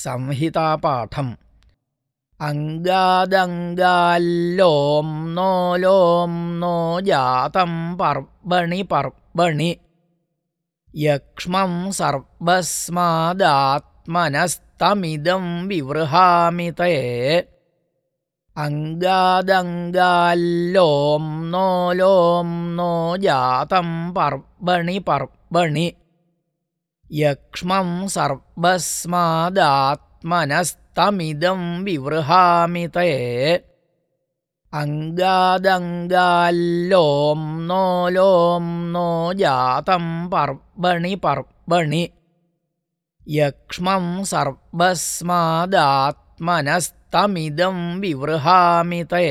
संहितापाठम् अङ्गादङ्गाल्लों नो लों नो जातं पर्वणि पर्वणि यक्ष्मं सर्वस्मादात्मनस्तमिदं विवृहामि ते अङ्गादङ्गाल्लों नो लों नो जातं पर्वणि पर्वणि യക്ഷ്മം സർവസ്മാദാത്മനസ്തമിതം വിവൃഹാമി തേ അങ്കാദങ്കാല്ലോം നോ ലോം നോ ജാതം പർപ്പണി പർപ്പണി യക്ഷ്മം സർവസ്മാദാത്മനസ്തമിതം വിവൃഹാമി തേ